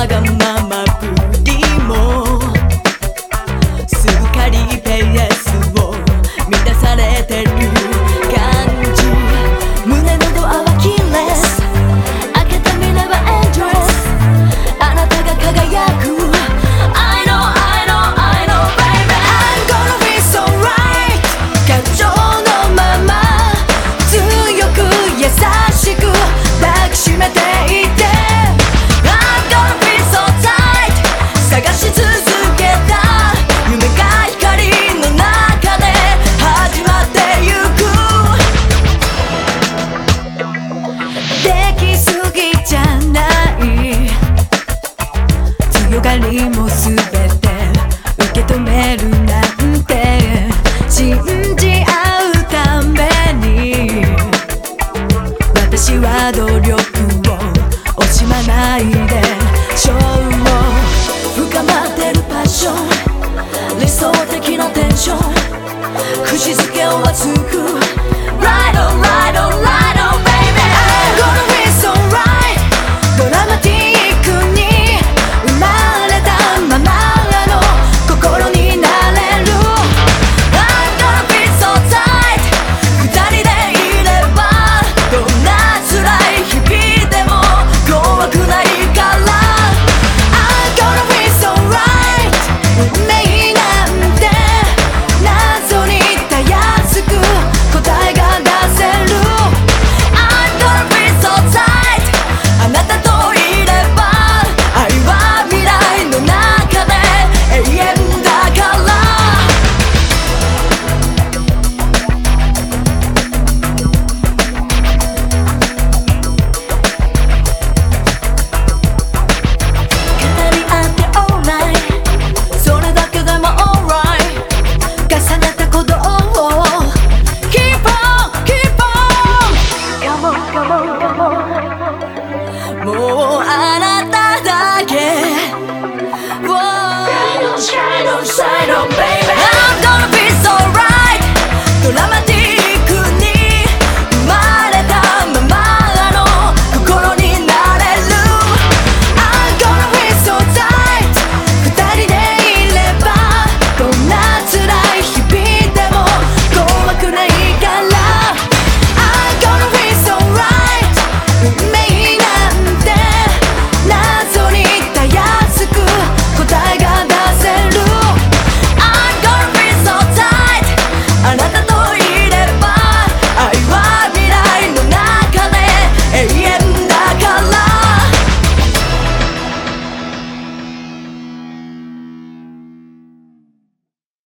ராகம் ないで勝負深まってるパッション。理想的なテンション。く付づけを熱く。more.